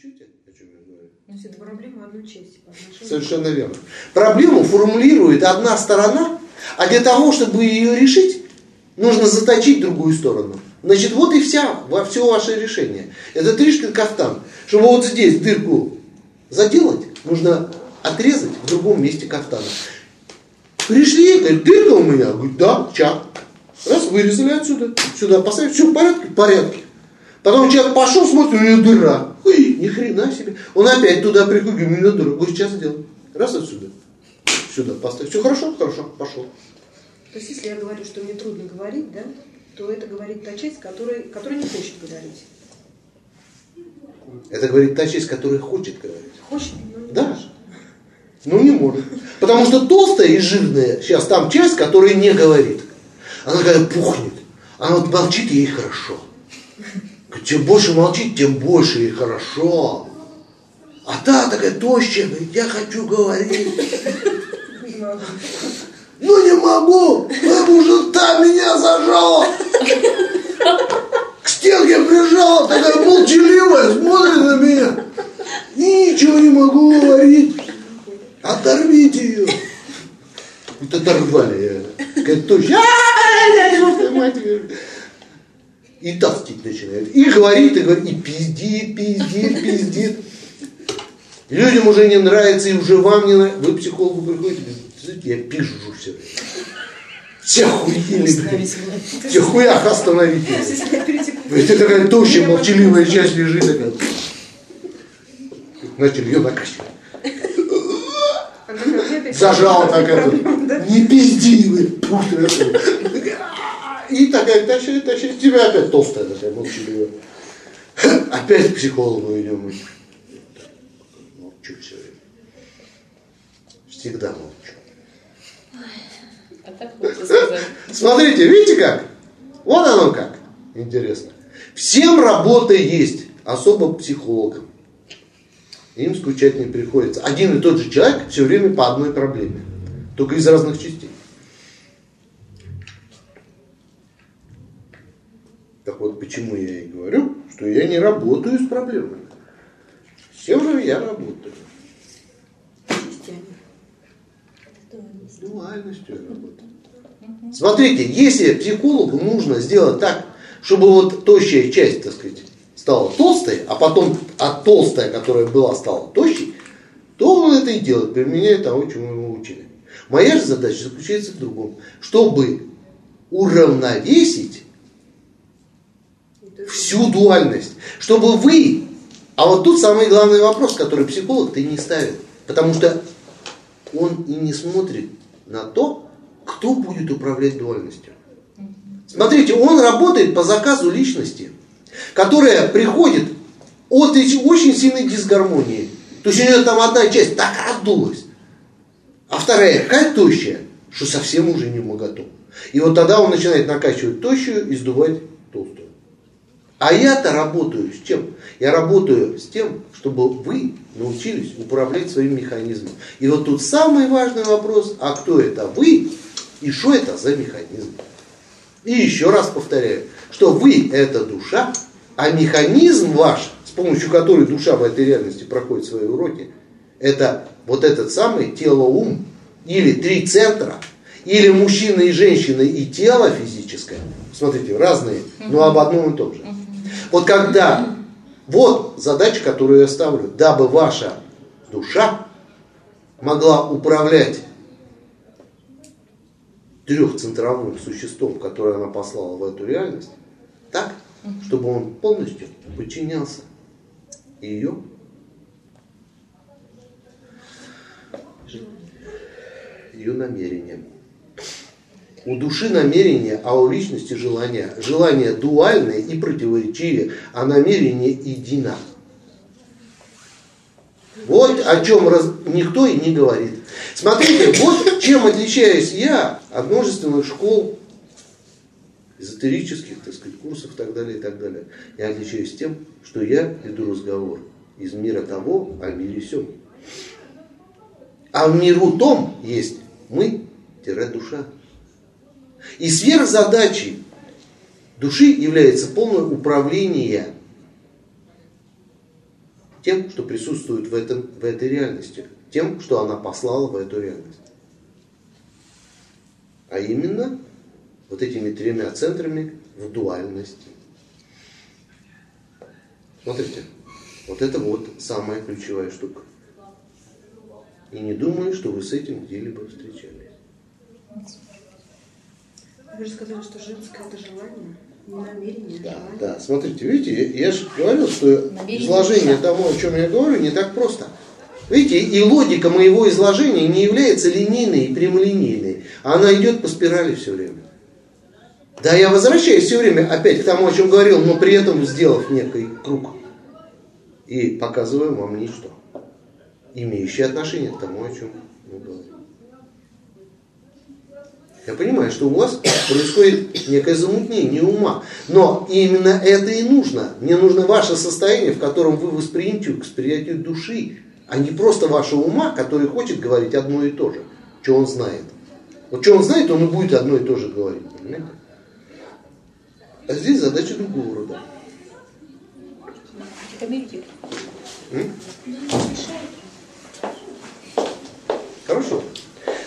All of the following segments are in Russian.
чуете, о чем я говорю? То есть это проблема одной по отношению Совершенно верно. Проблему формулирует одна сторона, а для того, чтобы ее решить, нужно заточить другую сторону. Значит, вот и вся, во все ваше решение. Это тришкин кафтан. Чтобы вот здесь дырку заделать, нужно отрезать в другом месте кафтана. Пришли, говорит, дырка у меня. Говорит, да, чак. Раз, вырезали отсюда, сюда поставили, все в порядке? В порядке. Потом человек пошел, смотрит, у него дыра. Ой, ни хрена себе. Он опять туда приходит, говорит, у него дыра. Говорит, сейчас сделаем. Раз отсюда, сюда поставить. Все хорошо? Хорошо, пошел. То есть если я говорю, что мне трудно говорить, да, то это говорит та часть, которая, которая не хочет говорить. Это говорит та часть, которая хочет говорить. Хочет, но не Да. может. Ну не может. Потому что толстая и жирная, сейчас там часть, которая не говорит. Она такая пухнет. Она вот молчит, ей хорошо. Чем больше молчит, тем больше ей хорошо. А та такая тощая, говорит, я хочу говорить. Ну не могу, потому что та меня зажала. К стенке прижала, такая молчаливая, смотрит на меня. И ничего не могу говорить. Оторвите ее. Вот оторвали. Какая точно. И толстить начинает. И говорит, и говорит, и пиздит, пиздит, пиздит. Людям уже не нравится, и уже вам не нравится. Вы к психологу приходите, говорите, я пизжу все. Все охуели, блин. Все хуях остановите. Это такая тощая, молчаливая часть лежит такая. Начали ее накачивать. Она говорит, «Мне опять Зажал так это. Не пизди вы. Такой. И такая, тащи, тащи. Тебя опять толстая такая, молчаливая. Опять к психологу идем. Молчу все время. Всегда молчу. А. Смотрите, видите как? Вот оно как. Интересно. Всем работа есть, особо психологам. Им скучать не приходится. Один и тот же человек все время по одной проблеме. Только из разных частей. Так вот, почему я и говорю, что я не работаю с проблемами. С чем же я работаю? Дуальностью я работаю. Смотрите, если психологу нужно сделать так, чтобы вот тощая часть, так сказать, стала толстой, а потом от толстая, которая была, стала тощей, то он это и делает, применяя того, чему его учили. Моя же задача заключается в другом. Чтобы уравновесить всю дуальность. Чтобы вы... А вот тут самый главный вопрос, который психолог-то и не ставит. Потому что он и не смотрит на то, кто будет управлять дуальностью. Смотрите, он работает по заказу личности, которая приходит от очень сильной дисгармонии. То есть у нее там одна часть так раздулась, а вторая такая тощая, что совсем уже не моготу. И вот тогда он начинает накачивать тощую и сдувать толстую. А я-то работаю с чем? Я работаю с тем, чтобы вы научились управлять своим механизмом. И вот тут самый важный вопрос, а кто это вы и что это за механизм? И еще раз повторяю, что вы это душа, а механизм ваш, с помощью которой душа в этой реальности проходит свои уроки, это вот этот самый тело-ум, или три центра, или мужчина и женщина и тело физическое. Смотрите, разные, но об одном и том же. Вот когда, вот задача, которую я ставлю, дабы ваша душа могла управлять трехцентровым существом, которое она послала в эту реальность, так, чтобы он полностью подчинялся ее ее намерениям. У души намерение, а у личности желание. Желание дуальное и противоречивее, а намерение едино. Вот о чем раз... никто и не говорит. Смотрите, вот чем отличаюсь я от множественных школ, эзотерических, так сказать, курсов и так далее, и так далее. Я отличаюсь тем, что я веду разговор из мира того о мире сем. А в миру том есть мы-душа. И сверхзадачей души является полное управление Тем, что присутствует в, этом, в этой реальности. Тем, что она послала в эту реальность. А именно вот этими тремя центрами в дуальности. Смотрите, вот это вот самая ключевая штука. И не думаю, что вы с этим где-либо встречались. Вы же сказали, что женское это желание, не намерение, а Да, желание. да. Смотрите, видите, я, я же говорил, что Намерение изложение душа. того, о чем я говорю, не так просто. Видите, и логика моего изложения не является линейной и прямолинейной. Она идет по спирали все время. Да, я возвращаюсь все время опять к тому, о чем говорил, но при этом сделав некий круг. И показываю вам нечто, имеющее отношение к тому, о чем мы говорим. Я понимаю, что у вас происходит некое замутнение ума. Но именно это и нужно. Мне нужно ваше состояние, в котором вы восприимчивы к восприятию души, а не просто вашего ума, который хочет говорить одно и то же, что он знает. Вот что он знает, он и будет одно и то же говорить. Понимаете? А здесь задача другого рода. Хорошо.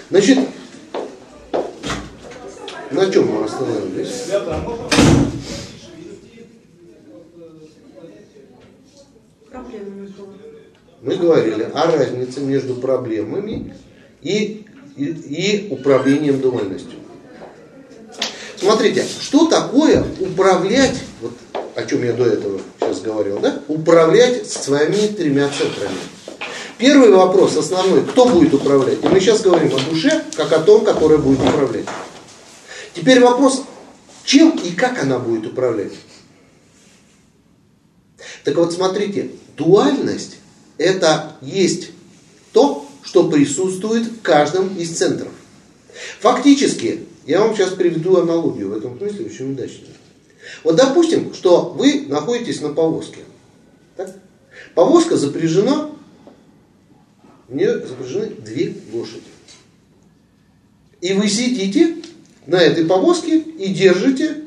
Значит, на чем мы остановились? Мы говорили о разнице между проблемами и, и, и управлением дуальностью. Смотрите, что такое управлять, вот о чем я до этого сейчас говорил, да? Управлять своими тремя центрами. Первый вопрос, основной, кто будет управлять? И мы сейчас говорим о душе, как о том, которая будет управлять. Теперь вопрос, чем и как она будет управлять? Так вот, смотрите, дуальность – это есть то, что присутствует в каждом из центров. Фактически, я вам сейчас приведу аналогию в этом смысле очень удачную. Вот допустим, что вы находитесь на повозке. Так? Повозка запряжена, в нее запряжены две лошади. И вы сидите на этой повозке и держите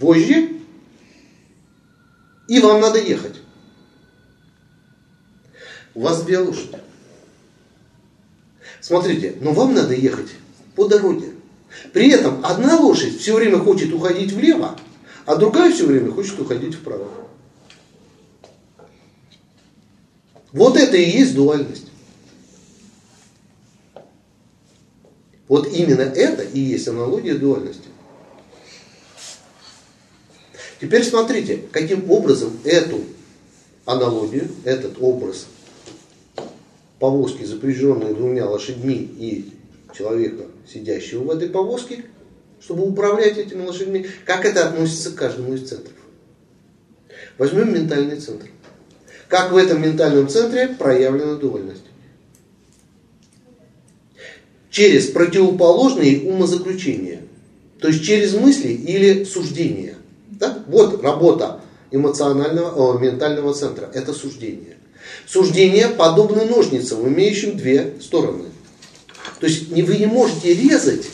вожжи, и вам надо ехать. У вас две лошади. Смотрите, но вам надо ехать по дороге. При этом одна лошадь все время хочет уходить влево, а другая все время хочет уходить вправо. Вот это и есть дуальность. Вот именно это и есть аналогия дуальности. Теперь смотрите, каким образом эту аналогию, этот образ повозки, запряженной двумя лошадьми и человека, сидящего в этой повозке, чтобы управлять этими лошадьми, как это относится к каждому из центров. Возьмем ментальный центр. Как в этом ментальном центре проявлена дуальность? Через противоположные умозаключения. То есть через мысли или суждения. Да? Вот работа эмоционального, о, ментального центра. Это суждение. Суждения подобны ножницам, имеющим две стороны. То есть вы не можете резать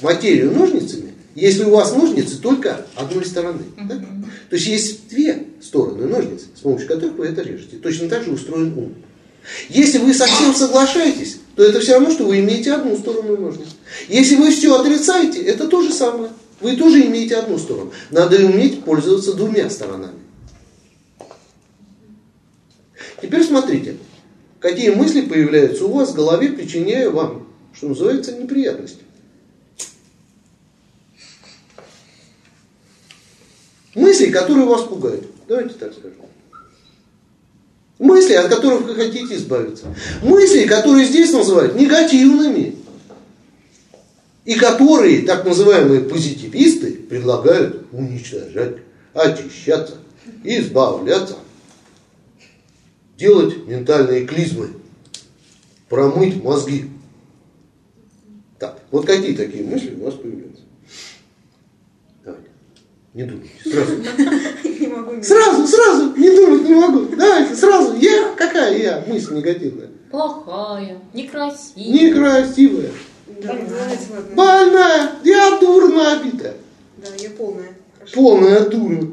материю ножницами, если у вас ножницы только одной стороны. да? То есть есть две стороны ножниц, с помощью которых вы это режете. Точно так же устроен ум. Если вы совсем соглашаетесь, то это все равно, что вы имеете одну сторону ножниц. Если вы все отрицаете, это то же самое. Вы тоже имеете одну сторону. Надо уметь пользоваться двумя сторонами. Теперь смотрите, какие мысли появляются у вас в голове, причиняя вам, что называется, неприятности. Мысли, которые вас пугают. Давайте так скажем. Мысли, от которых вы хотите избавиться. Мысли, которые здесь называют негативными. И которые так называемые позитивисты предлагают уничтожать, очищаться, избавляться, делать ментальные клизмы, промыть мозги. Так, вот какие такие мысли у вас появляются? Не думайте, сразу. Не могу не Сразу, сразу, не думать не могу. Давайте, сразу. Я? Какая я? Мысль негативная. Плохая, некрасивая. Некрасивая. Да. Больная. Я дура набитая. Да, я полная. Хорошо. Полная дура.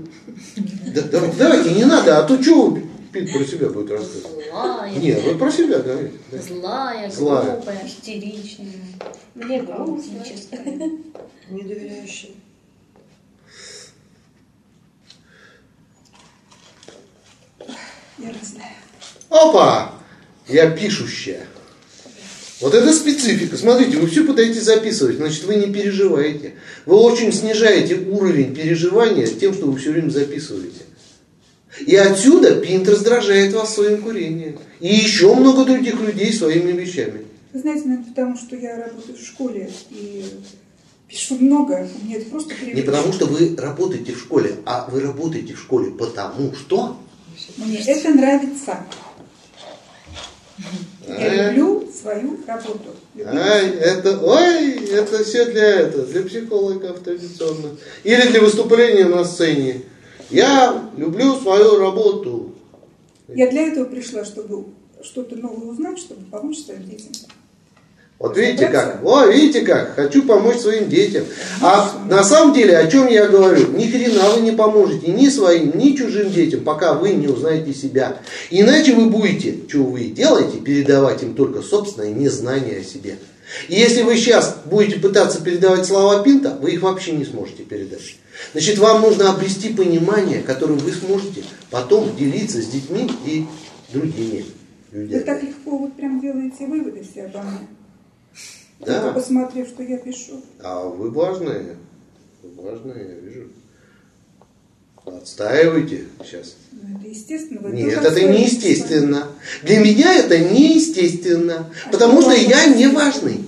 Да, давайте, давайте, не надо, а то что вы Пит про себя будет рассказывать? Злая. Нет, вы про себя говорите. да. Злая, Злая. глупая, истеричная. Мне грустно, честно. Недоверяющий. Я не знаю. Опа! Я пишущая. Вот это специфика. Смотрите, вы все пытаетесь записывать, значит, вы не переживаете. Вы очень снижаете уровень переживания тем, что вы все время записываете. И отсюда Пинт раздражает вас своим курением. И еще много других людей своими вещами. Вы знаете, наверное, потому что я работаю в школе и пишу много, мне это просто Не привычно. потому, что вы работаете в школе, а вы работаете в школе потому что... Мне это нравится. Я люблю свою работу. Люблю Ай, это, ой, это все для этого, для психологов традиционно. Или для выступления на сцене. Я люблю свою работу. Я для этого пришла, чтобы что-то новое узнать, чтобы помочь своим детям. Вот видите как? О, видите как? Хочу помочь своим детям. А на самом деле, о чем я говорю? Ни хрена вы не поможете ни своим, ни чужим детям, пока вы не узнаете себя. Иначе вы будете, что вы и делаете, передавать им только собственное незнание о себе. И если вы сейчас будете пытаться передавать слова Пинта, вы их вообще не сможете передать. Значит, вам нужно обрести понимание, которым вы сможете потом делиться с детьми и другими Вы людьми. так легко вот прям делаете выводы все обо мне. Да. Только посмотрев, что я пишу. А вы важные. Вы важные, я вижу. Отстаивайте сейчас. Ну, это естественно. вы Нет, это отстаиваете неестественно. Для меня это неестественно. Потому что я не важный.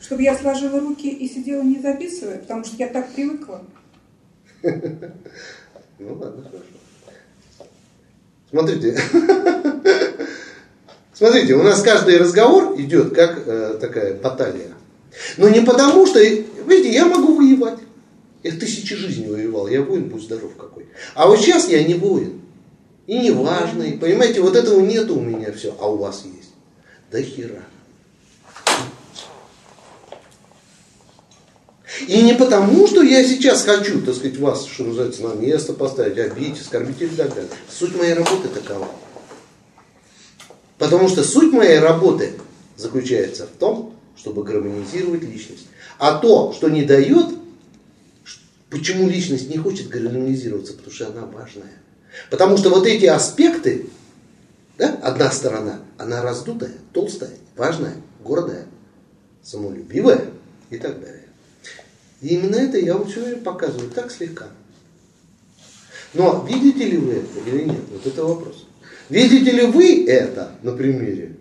Чтобы я сложила руки и сидела не записывая, потому что я так привыкла. Ну ладно, хорошо. Смотрите. Смотрите, у нас каждый разговор идет как э, такая баталия. Но не потому, что, видите, я могу воевать. Я тысячи жизней воевал, я воин, будь здоров какой. А вот сейчас я не воин. И не важный. Понимаете, вот этого нету у меня все, а у вас есть. Да хера. И не потому, что я сейчас хочу, так сказать, вас, что называется, на место поставить, обидеть, оскорбить и так далее. Суть моей работы такова. Потому что суть моей работы заключается в том, чтобы гармонизировать личность. А то, что не дает, почему личность не хочет гармонизироваться, потому что она важная. Потому что вот эти аспекты, да, одна сторона, она раздутая, толстая, важная, гордая, самолюбивая и так далее. И именно это я вам время показываю, так слегка. Но видите ли вы это или нет? Вот это вопрос. Видите ли вы это на примере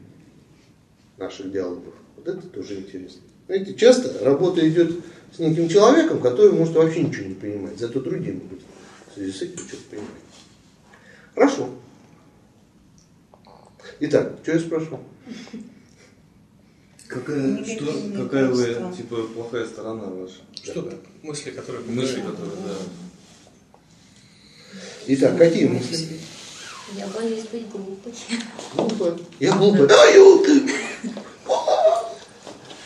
наших диалогов? Вот это тоже интересно. Знаете, часто работа идет с неким человеком, который может вообще ничего не понимать, зато другие могут в связи с этим что-то понимать. Хорошо. Итак, что я спрашивал? Какая, что, какая вы, типа, плохая сторона ваша? Что мысли, которые Мысли, которые, да. Итак, какие мысли? Я боюсь быть глупой. Глупо. Я глупый. А, елки!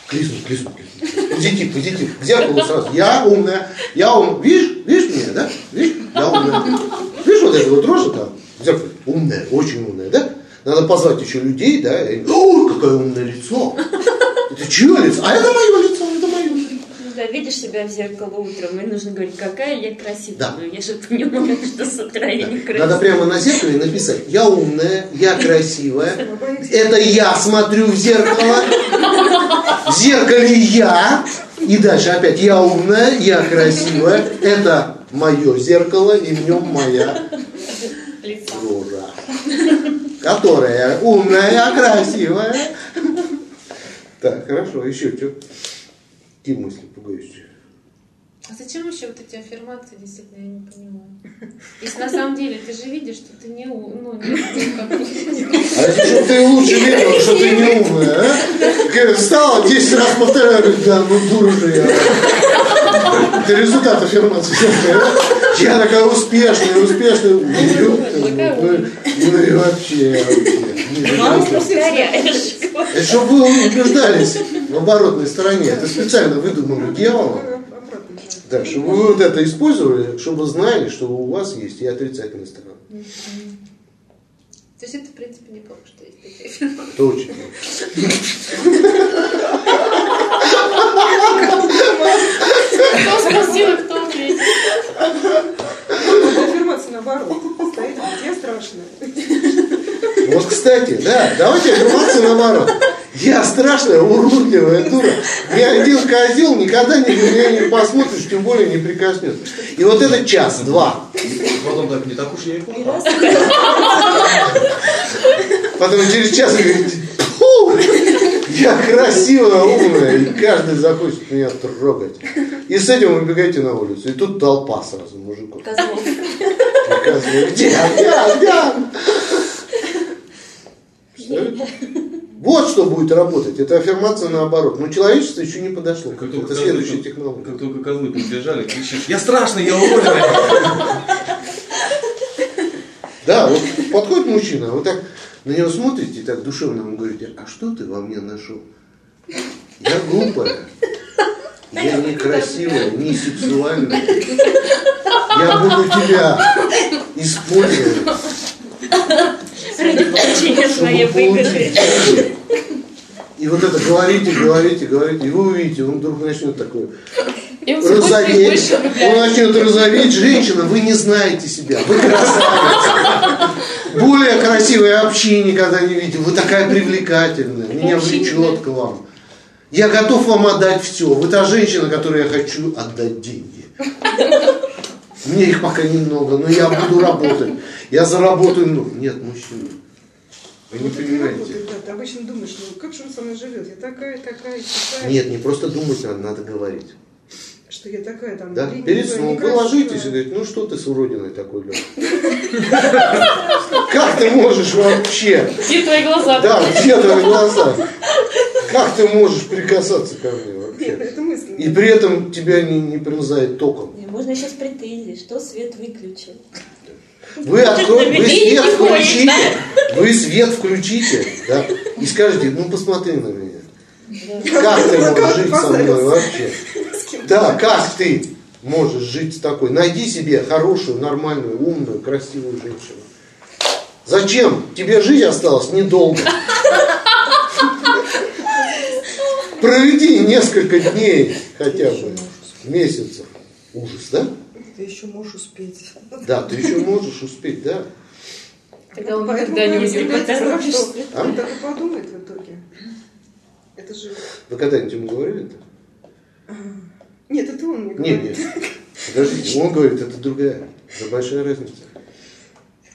Клизну, клизну, клизну. Позитив, позитив. К зеркалу сразу. Я умная. Я умная. Видишь? Видишь меня, да? Видишь? Я умная. Видишь вот это вот рожа там? В зеркале. Умная, очень умная, да? Надо позвать еще людей, да? и О, какое умное лицо. Это чье лицо? А это мое лицо, лицо. Ну да, видишь себя в зеркало утром, и нужно говорить, какая я красивая. Да. Ну, я же понимаю, что с утра я не красивая. Надо прямо на зеркале написать, я умная, я красивая, это я смотрю в зеркало, в зеркале я, и дальше опять, я умная, я красивая, это мое зеркало, и в нем моя рожа, которая умная, красивая. Так, хорошо, еще что? Какие мысли пугающие? А зачем вообще вот эти аффирмации, действительно, я не понимаю. Если на самом деле ты же видишь, что ты не, у- ну, А если чтобы ты лучше видела, что ты не умная, а? Как Встала 10 раз повторяю, говорю, да, ну дура же я. Это результат аффирмации. Я такая успешная, успешная. Такая Ну, ну и вообще, вообще. Мало повторяешь. Это чтобы вы убеждались в оборотной стороне. Это специально выдумано дьяволом. Да, чтобы вы вот это использовали, чтобы вы знали, что у вас есть и отрицательная сторона. То есть это, в принципе, неплохо, что есть такие аффирмации. Точно. Кто спросил, кто ответил? Аффирмация наоборот. Стоит, где страшно. Вот, кстати, да, давайте аффирмацию наоборот. Я страшная, уродливая дура. Ни один козел никогда ни на меня не посмотришь, тем более не прикоснется. И вот этот час-два. Потом так, не так уж я и. Потом через час вы говорите, «Фу, я красивая, умная, и каждый захочет меня трогать. И с этим вы бегаете на улицу. И тут толпа сразу мужиков. Козлов. Показываю, где, где, где? Представляете? Вот что будет работать. Это аффирмация наоборот. Но человечество еще не подошло. Как только Это козлы следующая тут- технология. Как только козлы подбежали, кричишь, я страшный, я уродливый. Да, вот подходит мужчина, вы так на него смотрите, и так душевно ему говорите, а что ты во мне нашел? Я глупая, я некрасивая, не сексуальная. Я буду тебя использовать, Ради получения своей выгоды. И вот это говорите, говорите, говорите, и вы увидите, он вдруг начнет такое розоветь, он начнет розоветь, женщина, вы не знаете себя, вы красавица. Более красивой вообще никогда не видел, вы такая привлекательная, меня влечет к вам. Я готов вам отдать все, вы та женщина, которой я хочу отдать деньги. Мне их пока немного, но я буду работать. Я заработаю много. Нет, мужчина. Вы не понимаете. Ты обычно думаешь, ну как же он со мной живет? Я такая, такая, такая. Нет, не просто думать надо, надо говорить. Что я такая там. Да? Перед сном вы ложитесь и говорите, ну что ты с уродиной такой? Как ты можешь вообще? Где твои глаза? Да, где твои глаза? Как ты можешь прикасаться ко мне Нет, вообще? это мысль. И при этом тебя не, не пронзает током. Не, Можно сейчас претензии, что свет выключил. Вы откроете, вы свет включите, вы свет включите, да, и скажете, ну посмотри на меня. Как ты можешь жить со мной вообще? Да, как ты можешь жить с такой? Найди себе хорошую, нормальную, умную, красивую женщину. Зачем? Тебе жизнь осталась недолго. Проведи несколько дней хотя бы, месяцев. Ужас, да? Ты еще можешь успеть. Да, ты еще можешь успеть, да. Когда он Поэтому никогда не уйдет. А? Он так и подумает в итоге. Это же... Вы когда-нибудь ему говорили это? Нет, это он мне Нет, говорит. нет. Подождите, он говорит, это другая. Это большая разница.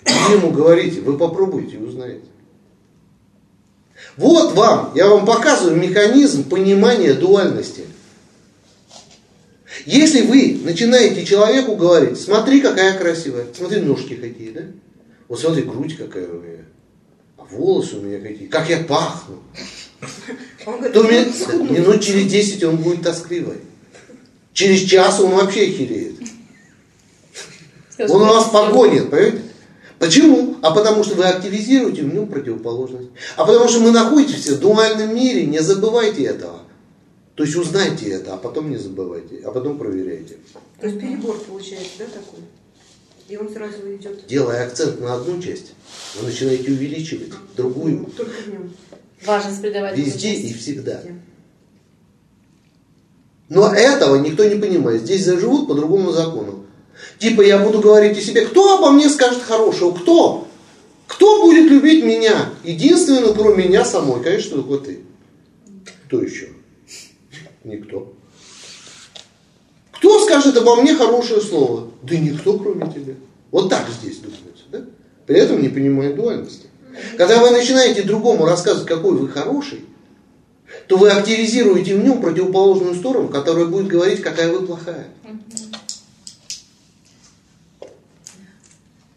Вы ему говорите, вы попробуйте и узнаете. Вот вам, я вам показываю механизм понимания дуальности. Если вы начинаете человеку говорить, смотри, какая красивая, смотри, ножки какие, да? Вот смотри, грудь какая у меня, а волосы у меня какие, как я пахну. Он говорит, То «Ну, ми- схуднул». минут через 10 он будет тоскливый. Через час он вообще хереет. Он у вас погонит, понимаете? Почему? А потому что вы активизируете в нем противоположность. А потому что мы находимся в дуальном мире, не забывайте этого. То есть узнайте это, а потом не забывайте, а потом проверяйте. То есть перебор получается, да, такой? И он сразу идет. Делая акцент на одну часть, вы начинаете увеличивать другую Только в нем. Важность придавать везде и всегда. Но этого никто не понимает. Здесь заживут по другому закону. Типа я буду говорить о себе, кто обо мне скажет хорошего? Кто? Кто будет любить меня? Единственное, кроме меня самой, конечно, только ты. Кто еще? Никто. Кто скажет обо мне хорошее слово? Да никто, кроме тебя. Вот так здесь думается, да? При этом не понимая дуальности. Когда вы начинаете другому рассказывать, какой вы хороший, то вы активизируете в нем противоположную сторону, которая будет говорить, какая вы плохая.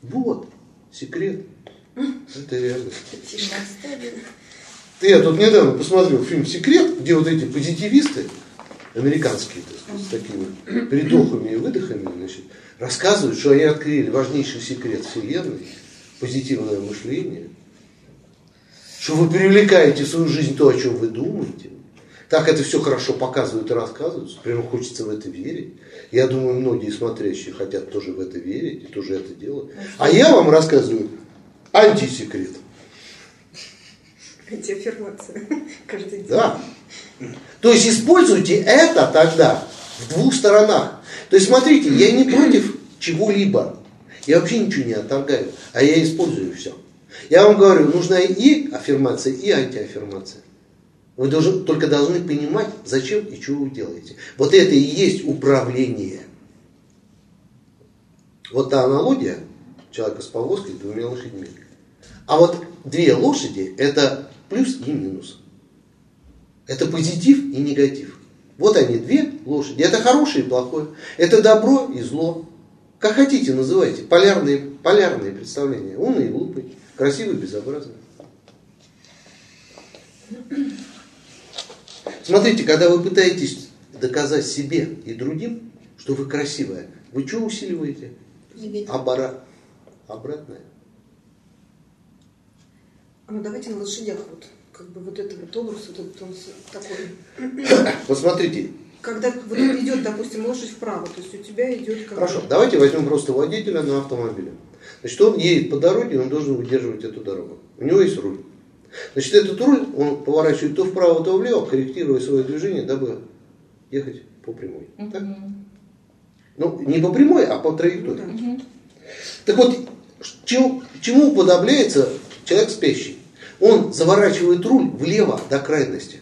Вот секрет. Это реально. Я тут недавно посмотрел фильм «Секрет», где вот эти позитивисты, американские, так сказать, с такими придохами и выдохами, значит, рассказывают, что они открыли важнейший секрет Вселенной, позитивное мышление, что вы привлекаете в свою жизнь то, о чем вы думаете, Так это все хорошо показывают и рассказывают, прямо хочется в это верить. Я думаю, многие смотрящие хотят тоже в это верить и тоже это делать. А я вам рассказываю антисекрет. Антиаффирмация. Каждый день. Да. То есть используйте это тогда в двух сторонах. То есть смотрите, я не против чего-либо. Я вообще ничего не отторгаю, а я использую все. Я вам говорю, нужна и аффирмация, и антиаффирмация. Вы должны, только должны понимать, зачем и чего вы делаете. Вот это и есть управление. Вот та аналогия человека с повозкой с двумя лошадьми. А вот две лошади – это плюс и минус. Это позитив и негатив. Вот они, две лошади. Это хорошее и плохое. Это добро и зло. Как хотите называйте. Полярные, полярные представления. Умный и глупый. Красивый и безобразный. Смотрите, когда вы пытаетесь доказать себе и другим, что вы красивая, вы что усиливаете? Обора... Обратное. А ну давайте на лошадях вот, как бы вот это вот образ, вот этот он такой. Вот смотрите, Когда вот идет, допустим, лошадь вправо, то есть у тебя идет как Хорошо, бы- давайте возьмем просто водителя на автомобиле. Значит, он едет по дороге, он должен выдерживать эту дорогу. У него есть руль. Значит, этот руль он поворачивает то вправо, то влево, корректируя свое движение, дабы ехать по прямой. Так? Ну, не по прямой, а по траектории. Так вот, чему, чему уподобляется человек спящий? Он заворачивает руль влево до крайности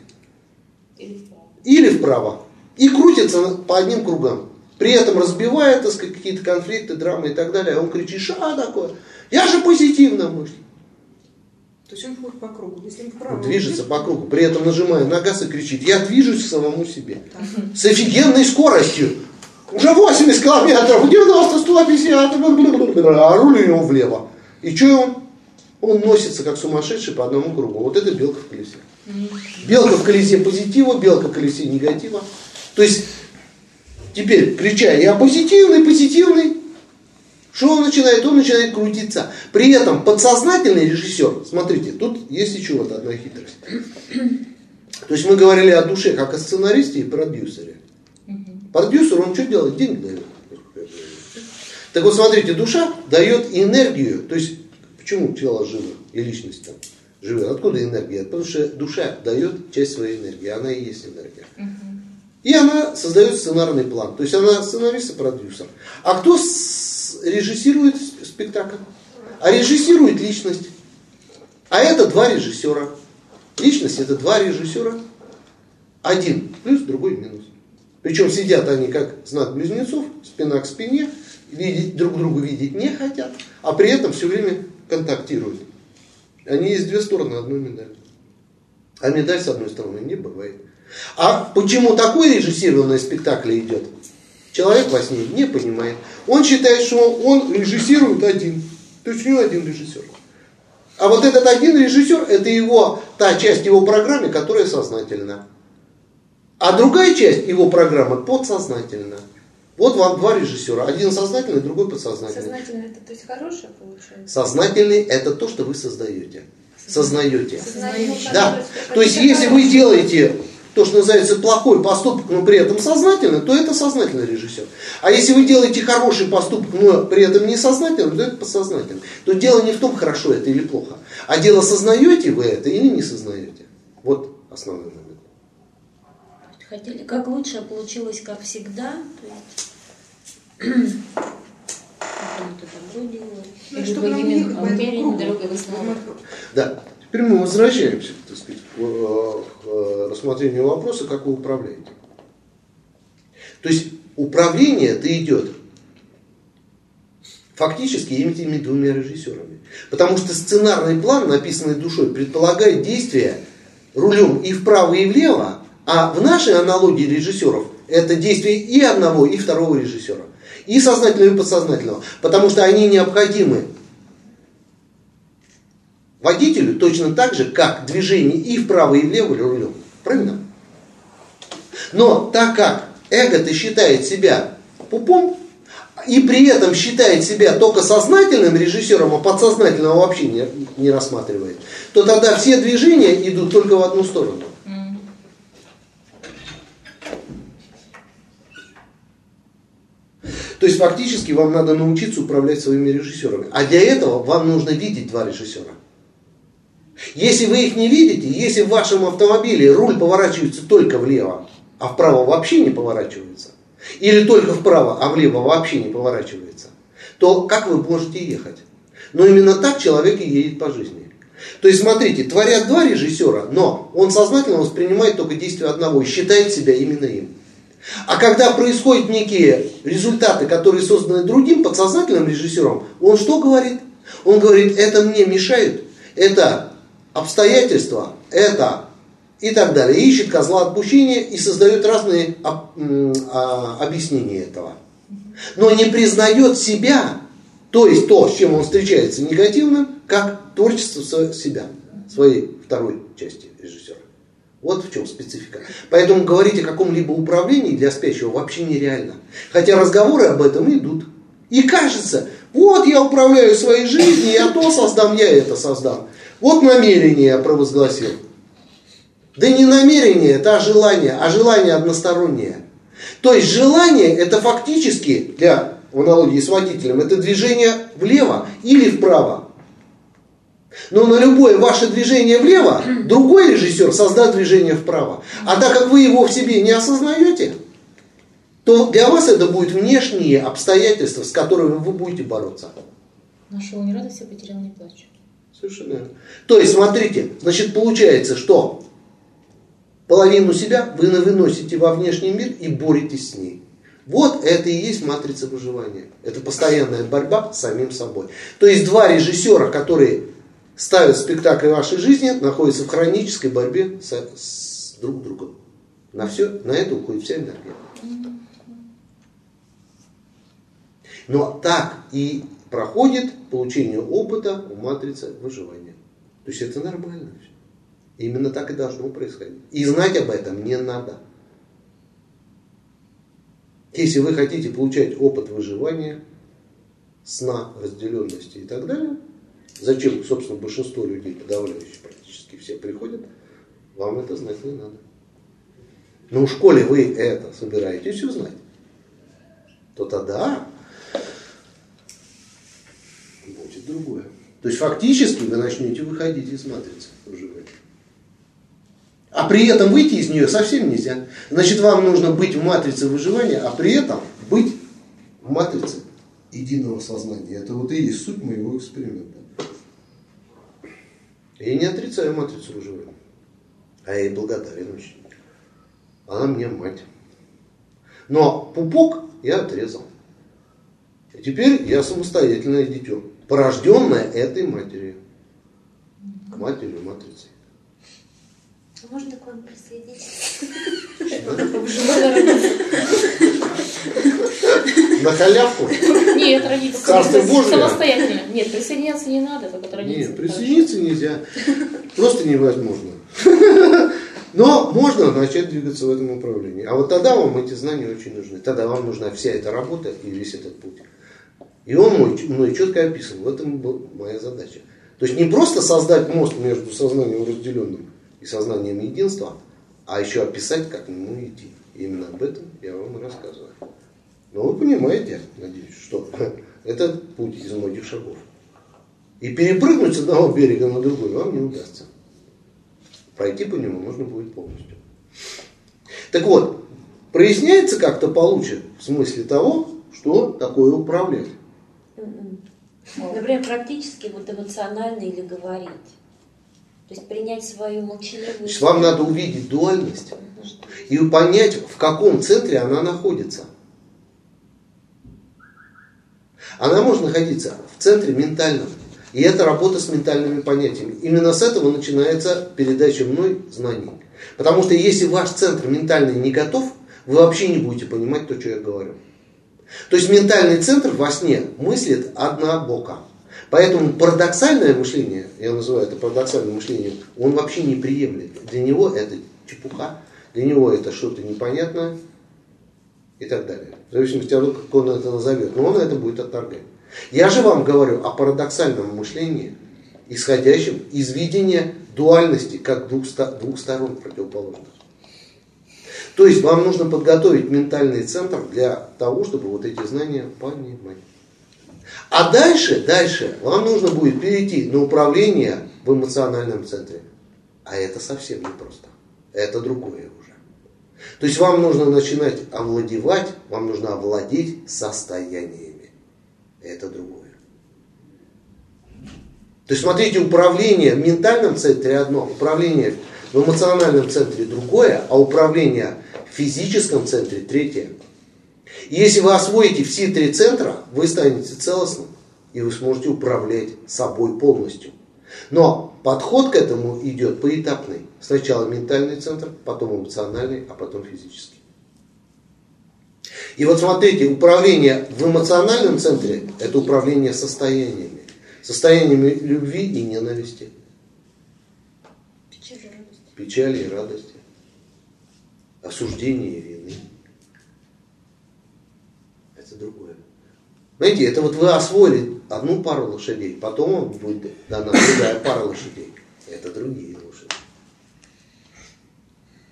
Или вправо. или вправо и крутится по одним кругам. При этом разбивая, так сказать, какие-то конфликты, драмы и так далее. А он кричит, что такое? Я же позитивно мыслю. То есть он ходит по кругу. Если он вправо Движется идет, по кругу, при этом нажимая на газ и кричит, я движусь к самому себе. С офигенной скоростью. Уже 80 километров, 90, 150, а руль у него влево. И что он? Он носится как сумасшедший по одному кругу. Вот это белка в колесе. Белка в колесе позитива, белка в колесе негатива. То есть, теперь, крича, я позитивный, позитивный, что он начинает? Он начинает крутиться. При этом подсознательный режиссер, смотрите, тут есть еще вот одна хитрость. То есть мы говорили о душе как о сценаристе и продюсере. Продюсер, он что делает? Деньги дает. Так вот, смотрите, душа дает энергию. То есть, почему тело живо и личность там живет? Откуда энергия? Потому что душа дает часть своей энергии. Она и есть энергия. И она создает сценарный план. То есть она сценарист и продюсер. А кто режиссирует спектакль? А режиссирует личность. А это два режиссера. Личность это два режиссера. Один плюс, другой минус. Причем сидят они как знак близнецов, спина к спине, видеть, друг друга видеть не хотят, а при этом все время контактируют. Они есть две стороны одной медали. А медаль с одной стороны не бывает. А почему такой режиссированный спектакль идет? Человек во сне не понимает. Он считает, что он режиссирует один. То есть у него один режиссер. А вот этот один режиссер, это его, та часть его программы, которая сознательна. А другая часть его программы подсознательна. Вот вам два режиссера. Один сознательный, другой подсознательный. Сознательно это, то есть хорошее получается? Сознательный это то, что вы создаете. Сознаете. Сознательно, Да. То есть, если вы делаете то, что называется плохой поступок, но при этом сознательно, то это сознательный режиссер. А если вы делаете хороший поступок, но при этом не сознательно, то это подсознательно. То дело не в том, хорошо это или плохо, а дело, сознаете вы это или не сознаете. Вот основной момент. Хотели как лучше, получилось как всегда. То есть. Ну, чтобы нам. Да. Теперь мы возвращаемся так сказать, к, э, к э, рассмотрению вопроса, как вы управляете. То есть управление это идет фактически этими двумя режиссерами. Потому что сценарный план, написанный душой, предполагает действия рулем и вправо, и влево, а в нашей аналогии режиссеров это действие и одного, и второго режиссера. И сознательного, и подсознательного. Потому что они необходимы водителю точно так же, как движение и вправо, и влево рулем. Правильно? Но так как эго-то считает себя пупом, и при этом считает себя только сознательным режиссером, а подсознательного вообще не, не рассматривает, то тогда все движения идут только в одну сторону. То есть фактически вам надо научиться управлять своими режиссерами. А для этого вам нужно видеть два режиссера. Если вы их не видите, если в вашем автомобиле руль поворачивается только влево, а вправо вообще не поворачивается, или только вправо, а влево вообще не поворачивается, то как вы можете ехать? Но именно так человек и едет по жизни. То есть, смотрите, творят два режиссера, но он сознательно воспринимает только действие одного и считает себя именно им. А когда происходят некие результаты, которые созданы другим подсознательным режиссером, он что говорит? Он говорит, это мне мешает, это обстоятельства, это и так далее. Ищет козла отпущения и создает разные а, объяснения этого. Но не признает себя, то есть то, с чем он встречается негативным, как творчество себя, своей второй части. Вот в чем специфика. Поэтому говорить о каком-либо управлении для спящего вообще нереально. Хотя разговоры об этом идут. И кажется, вот я управляю своей жизнью, я то создам, я это создам. Вот намерение я провозгласил. Да не намерение, это а желание, а желание одностороннее. То есть желание это фактически, для в аналогии с водителем, это движение влево или вправо. Но на любое ваше движение влево, другой режиссер создаст движение вправо. А так как вы его в себе не осознаете, то для вас это будут внешние обстоятельства, с которыми вы будете бороться. Нашел не радуйся, потерял не плачь. Совершенно верно. То есть, смотрите, значит, получается, что половину себя вы выносите во внешний мир и боретесь с ней. Вот это и есть матрица выживания. Это постоянная борьба с самим собой. То есть два режиссера, которые ставят спектакль вашей жизни, находятся в хронической борьбе с, с друг другом. На все, на это уходит вся энергия. Но так и проходит получение опыта у матрицы выживания. То есть это нормально. Именно так и должно происходить. И знать об этом не надо. Если вы хотите получать опыт выживания, сна, разделенности и так далее, Зачем, собственно, большинство людей, подавляющие практически все приходят, вам это знать не надо. Но в школе вы это собираетесь узнать, то тогда будет другое. То есть фактически вы начнете выходить из матрицы выживания. А при этом выйти из нее совсем нельзя. Значит, вам нужно быть в матрице выживания, а при этом быть в матрице единого сознания. Это вот и есть суть моего эксперимента. Я не отрицаю матрицу выживания, а я ей благодарен очень. Она мне мать. Но пупок я отрезал. И теперь я самостоятельное дитё, порожденное этой матерью. Матерью матрицы. А можно к вам присоединиться? На халявку? Нет, родиться Царство Божие? самостоятельно. Нет, присоединяться не надо, только родиться. Нет, присоединиться нельзя. Просто невозможно. Но можно начать двигаться в этом направлении. А вот тогда вам эти знания очень нужны. Тогда вам нужна вся эта работа и весь этот путь. И он мой, мной четко описан. В этом была моя задача. То есть не просто создать мост между сознанием разделенным и сознанием единства, а еще описать, как к нему идти. Именно об этом я вам и рассказываю. Но вы понимаете, надеюсь, что это путь из многих шагов. И перепрыгнуть с одного берега на другой вам не удастся. Пройти по нему нужно будет полностью. Так вот, проясняется как-то получше в смысле того, что такое управлять. Например, практически вот эмоционально или говорить. То есть принять свою молчаливую... Значит, вам надо увидеть дуальность и понять, в каком центре она находится. Она может находиться в центре ментальном. И это работа с ментальными понятиями. Именно с этого начинается передача мной знаний. Потому что если ваш центр ментальный не готов, вы вообще не будете понимать то, что я говорю. То есть ментальный центр во сне мыслит однобоко. Поэтому парадоксальное мышление, я называю это парадоксальным мышлением, он вообще не приемлет. Для него это чепуха, для него это что-то непонятное и так далее. В зависимости от того, как он это назовет. Но он это будет отторгать. Я же вам говорю о парадоксальном мышлении, исходящем из видения дуальности, как двух, двух сторон противоположных. То есть вам нужно подготовить ментальный центр для того, чтобы вот эти знания понимать. А дальше, дальше вам нужно будет перейти на управление в эмоциональном центре. А это совсем непросто. Это другое уже. То есть вам нужно начинать овладевать, вам нужно овладеть состояниями. Это другое. То есть смотрите, управление в ментальном центре одно, управление в эмоциональном центре другое, а управление в физическом центре третье. И если вы освоите все три центра, вы станете целостным, и вы сможете управлять собой полностью. Но подход к этому идет поэтапный. Сначала ментальный центр, потом эмоциональный, а потом физический. И вот смотрите, управление в эмоциональном центре – это управление состояниями. Состояниями любви и ненависти. И. Печали и радости. Осуждения и вины. Это другое. Знаете, это вот вы освоили одну пару лошадей, потом вам будет дана другая пара лошадей. Это другие лошади.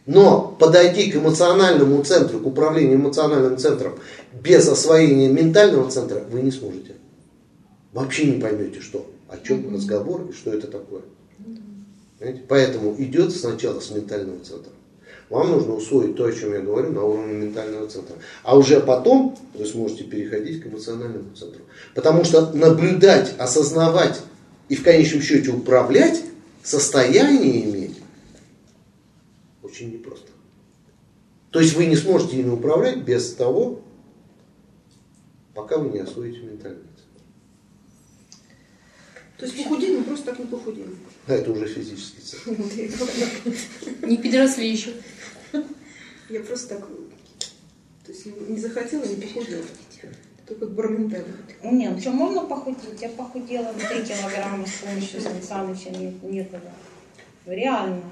Но подойти к эмоциональному центру, к управлению эмоциональным центром без освоения ментального центра вы не сможете. Вообще не поймете, что, о чем разговор и что это такое. Понимаете? Поэтому идет сначала с ментального центра. Вам нужно усвоить то, о чем я говорю, на уровне ментального центра. А уже потом вы сможете переходить к эмоциональному центру. Потому что наблюдать, осознавать и в конечном счете управлять состояниями очень непросто. То есть вы не сможете ими управлять без того, пока вы не освоите ментальный центр. То есть похудеть мы просто так не похудеем. А это уже физический центр. Не подросли еще. Я просто так, то есть не захотела, не похудела. Только барментально. Нет, что, можно похудеть? Я похудела на 3 килограмма с помощью Сан Саныча нет, некогда. Реально.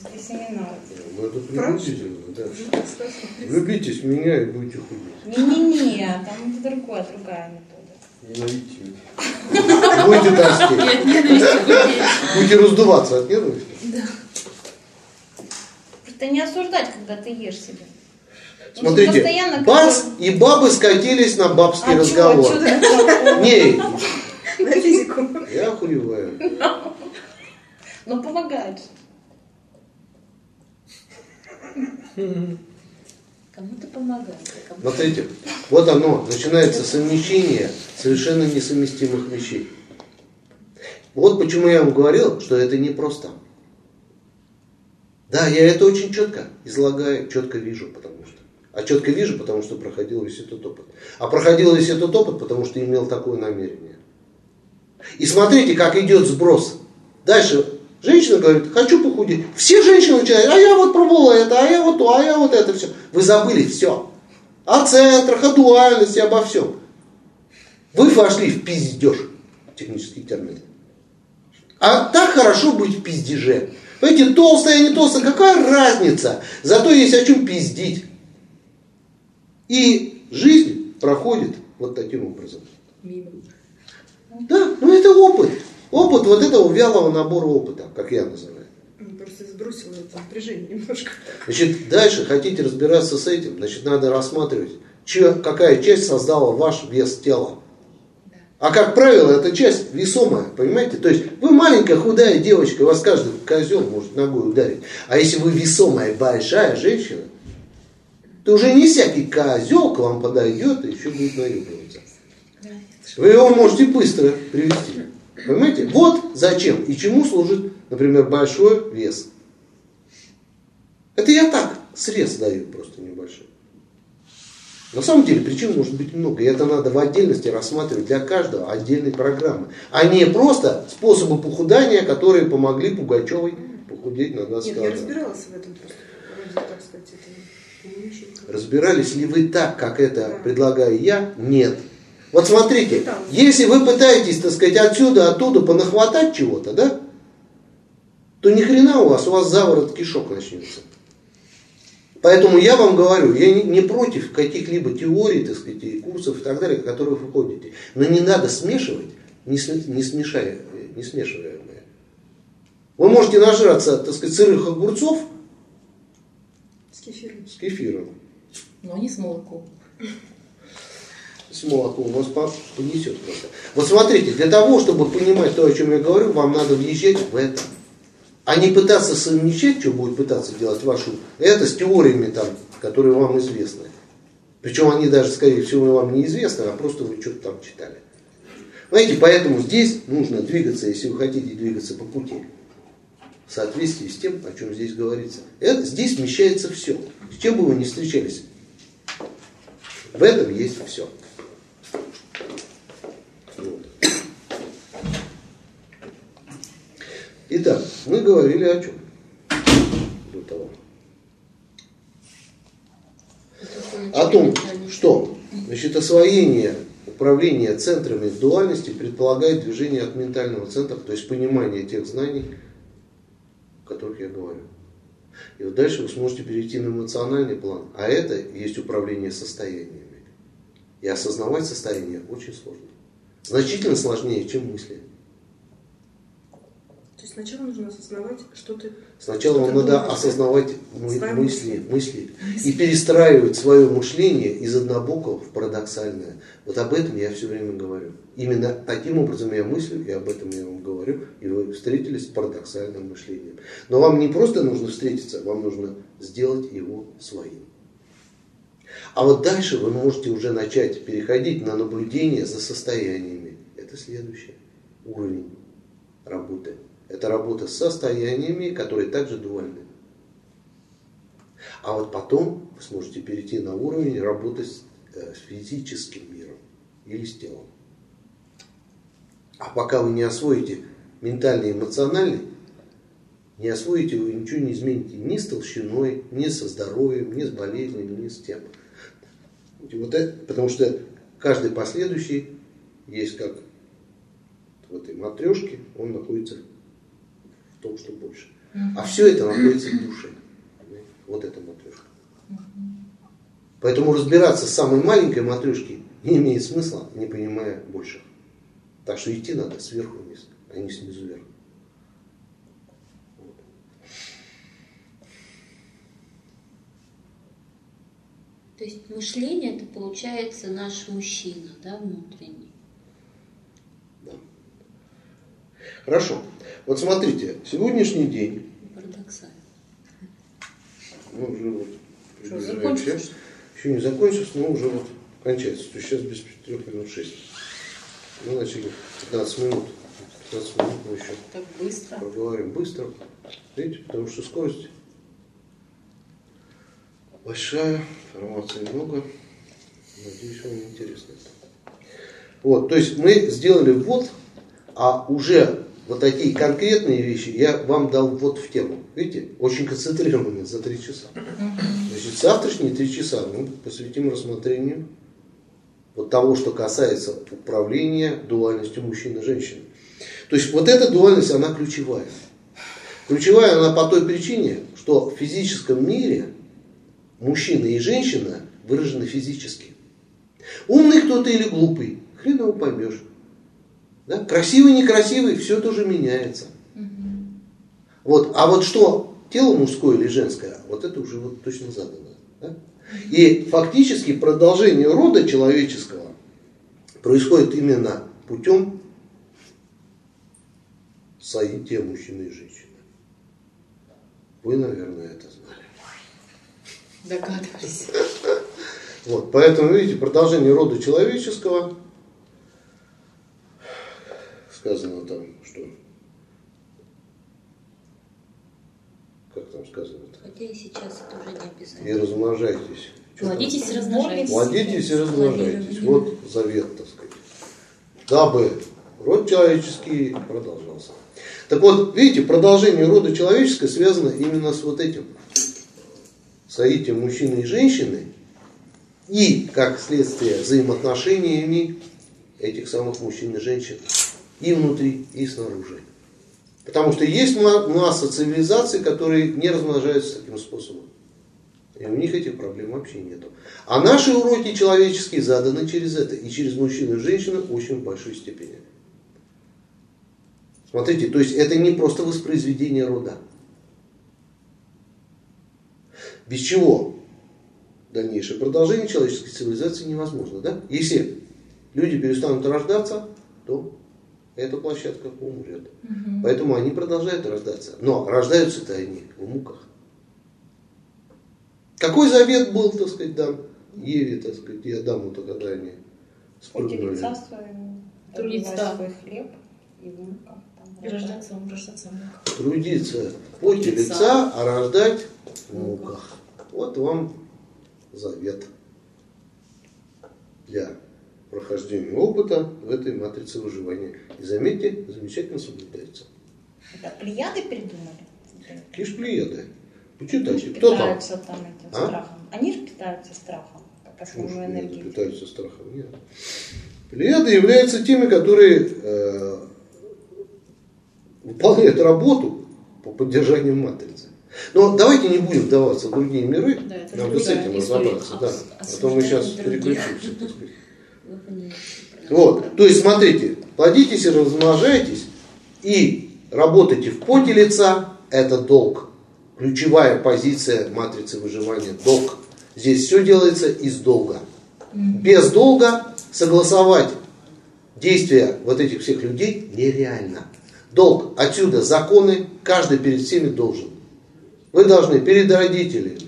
После семинара. Ну это приблизительно, да. Сказано. Влюбитесь в меня и будете худеть. Не-не-не, там это другое, другая метода. Ненавидите меня. Будете толстеть. Будете раздуваться от ненависти. Просто не осуждать, когда ты ешь себя. Ну, Смотрите, постоянно бас и бабы скатились на бабский А чё, разговор. чё? Не, На физику. я охуеваю. Ну, помогает. Кому-то помогает, а Смотрите, вот оно, начинается совмещение совершенно несовместимых вещей. Вот почему я вам говорил, что это непросто. Да, я это очень четко излагаю, четко вижу, потому что. А четко вижу, потому что проходил весь этот опыт. А проходил весь этот опыт, потому что имел такое намерение. И смотрите, как идет сброс. Дальше женщина говорит, хочу похудеть. Все женщины начинают, а я вот пробовала это, а я вот то, а я вот это все. Вы забыли все. О центрах, о дуальности, обо всем. Вы вошли в пиздеж, технический термин. А так хорошо быть в пиздеже. Понимаете, толстая, не толстая, какая разница? Зато есть о чем пиздить. И жизнь проходит вот таким образом. Да, ну это опыт. Опыт вот этого вялого набора опыта, как я называю. Просто сбросила это напряжение немножко. Значит, дальше хотите разбираться с этим, значит, надо рассматривать, чья- какая часть создала ваш вес тела. А как правило, эта часть весомая, понимаете? То есть вы маленькая худая девочка, вас каждый козел может ногой ударить. А если вы весомая большая женщина, то уже не всякий козел к вам подойдет и еще будет наебываться. Вы его можете быстро привести. Понимаете? Вот зачем и чему служит, например, большой вес. Это я так срез даю просто небольшой. На самом деле причин может быть много, и это надо в отдельности рассматривать для каждого отдельной программы, а не просто способы похудания, которые помогли Пугачевой похудеть на 20 Нет, я разбиралась в этом просто. Вроде, так сказать, это не очень. Разбирались ли вы так, как это Да. предлагаю я? Нет. Вот смотрите, Да. если вы пытаетесь, так сказать, отсюда, оттуда понахватать чего-то, да, то ни хрена у вас, у вас заворот кишок начнется. Поэтому я вам говорю, я не, не против каких-либо теорий, так сказать, и курсов и так далее, которые вы ходите. Но не надо смешивать, не, не, смешая, не смешиваемое. Вы можете нажраться, так сказать, сырых огурцов, кефиром. С кефиром. Но не с молоком. С молоком вас по- понесет просто. Вот смотрите, для того, чтобы понимать то, о чем я говорю, вам надо въезжать в это. А не пытаться совмещать, что будет пытаться делать вашу, это с теориями там, которые вам известны. Причем они даже, скорее всего, вам неизвестны, а просто вы что-то там читали. Знаете, поэтому здесь нужно двигаться, если вы хотите двигаться по пути, в соответствии с тем, о чем здесь говорится. Это, здесь вмещается все. С чем бы вы ни встречались, в этом есть все. Итак, мы говорили о чем до того? О том, что значит, освоение управления центрами дуальности предполагает движение от ментального центра, то есть понимание тех знаний, о которых я говорю. И вот дальше вы сможете перейти на эмоциональный план, а это есть управление состояниями. И осознавать состояние очень сложно. Значительно сложнее, чем мысли. Сначала нужно осознавать, что ты... Сначала что вам ты надо думаешь, осознавать мы- Свои мысли, мысли и перестраивать свое мышление из однобокого в парадоксальное. Вот об этом я все время говорю. Именно таким образом я мыслю, и об этом я вам говорю, и вы встретились с парадоксальным мышлением. Но вам не просто нужно встретиться, вам нужно сделать его своим. А вот дальше вы можете уже начать переходить на наблюдение за состояниями. Это следующий уровень работы. Это работа с состояниями, которые также дуальны. А вот потом вы сможете перейти на уровень работы с, э, с физическим миром или с телом. А пока вы не освоите ментальный и эмоциональный, не освоите, вы ничего не измените ни с толщиной, ни со здоровьем, ни с болезнями, ни с тем. Вот это, потому что каждый последующий есть как в этой матрешке, он находится том, что больше. А все это находится в душе. Вот эта матрешка. Поэтому разбираться с самой маленькой матрешки не имеет смысла, не понимая больших. Так что идти надо сверху вниз, а не снизу вверх. Вот. То есть мышление это получается наш мужчина, да, внутренний. Да. Хорошо. Вот смотрите, сегодняшний день, Парадоксально. ну уже вот Что, закончился? еще не закончился, но уже вот кончается. То есть сейчас без трех минут шесть. Мы начали 15 минут. 15 минут мы еще Так быстро. проговорим быстро. Видите, потому что скорость большая, информации много. Надеюсь, вам интересно это. Вот, то есть мы сделали ввод, а уже вот такие конкретные вещи я вам дал вот в тему. Видите, очень концентрированно за три часа. Значит, завтрашние три часа мы посвятим рассмотрению вот того, что касается управления дуальностью мужчины и женщины. То есть вот эта дуальность, она ключевая. Ключевая она по той причине, что в физическом мире мужчина и женщина выражены физически. Умный кто-то или глупый, хрен его поймешь. Да? Красивый, некрасивый, все тоже меняется. Вот. А вот что тело мужское или женское, вот это уже вот точно задано. Да? И фактически продолжение рода человеческого происходит именно путем соития мужчины и женщины. Вы, наверное, это знали. Догадывались. Вот, поэтому, видите, продолжение рода человеческого, сказано там, что, как там сказано-то, Хотя и сейчас это уже не и обязательно. размножайтесь. Что там? Плодитесь и размножайтесь. Плодитесь и размножайтесь. Вот завет, так сказать. Дабы род человеческий продолжался. Так вот, видите, продолжение рода человеческого связано именно с вот этим. Соитием мужчины и женщины и, как следствие, взаимоотношениями этих самых мужчин и женщин и внутри, и снаружи. Потому что есть ма- масса цивилизаций, которые не размножаются таким способом. И у них этих проблем вообще нету. А наши уроки человеческие заданы через это. И через мужчину и женщину очень большой степени. Смотрите, то есть это не просто воспроизведение рода. Без чего дальнейшее продолжение человеческой цивилизации невозможно. Да? Если люди перестанут рождаться, то эта площадка умрет. Поэтому они продолжают рождаться. Но рождаются-то они в муках. Какой завет был, так сказать, дан Еве, так сказать, и Адаму-то, когда они спрыгнули? Своим, Трудиться. свой хлеб и в муках И рождаться, он рождаться. Трудиться в поте Трудиться. лица, а рождать в муках. Вот вам завет для прохождения опыта в этой матрице выживания. И заметьте, замечательно соблюдается. Это плеяды придумали? Лишь плеяды. Они Почитайте, же кто там? питаются там этим А? страхом. Они же питаются страхом, как Почему же основной плеяды энергией. питаются страхом? Нет. Плеяды являются теми, которые э, выполняют работу по поддержанию матрицы. Но давайте не будем вдаваться в другие миры, Да, бы с этим разобраться. Да. А то мы сейчас переключимся. Вот, то есть смотрите, плодитесь и размножайтесь, и работайте в поте лица, это долг. Ключевая позиция матрицы выживания – долг. Здесь все делается из долга. Без долга согласовать действия вот этих всех людей нереально. Долг, отсюда законы, каждый перед всеми должен. Вы должны перед родителями,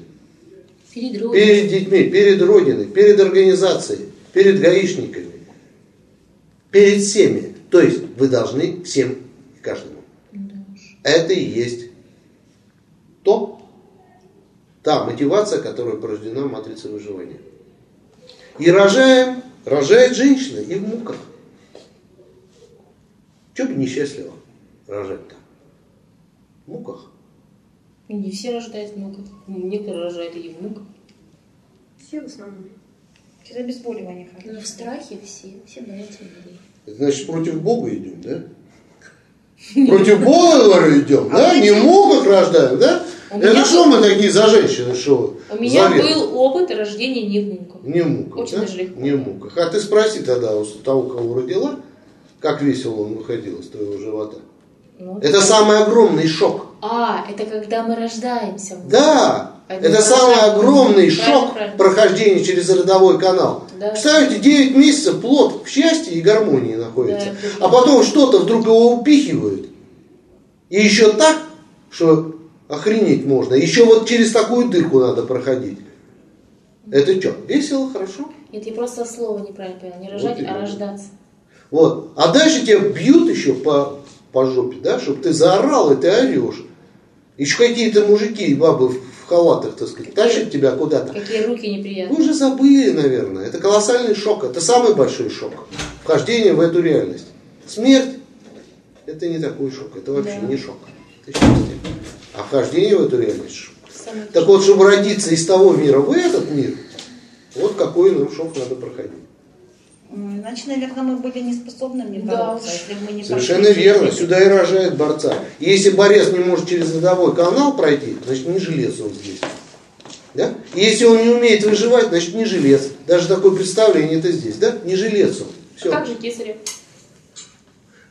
Перед перед детьми, перед Родиной, перед организацией, перед гаишниками, перед всеми. То есть вы должны всем и каждому. Это и есть то, та мотивация, которая порождена матрицей выживания. И рожаем, рожает женщина и в муках. Че бы несчастливо рожать-то? В муках. Не все рождают в муках. Некоторые рожают и в муках. Все в основном. Через обезболивание Но хорошо. в страхе все, все боятся. Это значит, против Бога идем, да? Против Бога, говорю, идем, да? Не в муках рождаем, да? У Это что мы такие за женщины, что У меня завет? был опыт рождения не в муках. Не в муках, Очень да? даже легко. Не в муках. А ты спроси тогда у того, кого родила, как весело он выходил из твоего живота. Ну, Это самый огромный шок. А, это когда мы рождаемся. Да, Это самый огромный шок правильно. прохождения через родовой канал. Да. Представляете, 9 месяцев плод в счастье и гармонии находится. Да, а потом что-то вдруг его упихивают. И еще так, что охренеть можно. Еще вот через такую дырку надо проходить. Это что, весело, хорошо? Нет, я просто слово неправильно поняла. Не рожать, именно. а рождаться. Вот. А дальше тебя бьют еще по, по жопе, да, чтобы ты заорал, и ты орешь. Еще какие-то мужики и бабы в в халатах, так сказать, тащат тебя куда-то. Какие руки неприятные. Вы уже забыли, наверное. Это колоссальный шок. Это самый большой шок. Вхождение в эту реальность. Смерть – это не такой шок. Это вообще Да. не шок. Это счастье. А вхождение в эту реальность – шок. Самый Так вот, чтобы родиться из того мира в этот мир, вот какой нам шок надо проходить. Иначе, наверное, мы были не способны мне Да бороться, уж. если бы мы не Совершенно верно. Сюда и рожает борца. И если борец не может через родовой канал пройти, значит не жилец он здесь. Да? И если он не умеет выживать, значит не жилец. Даже такое представление это здесь. Да? Не жилец он. Все. Как же кесарев?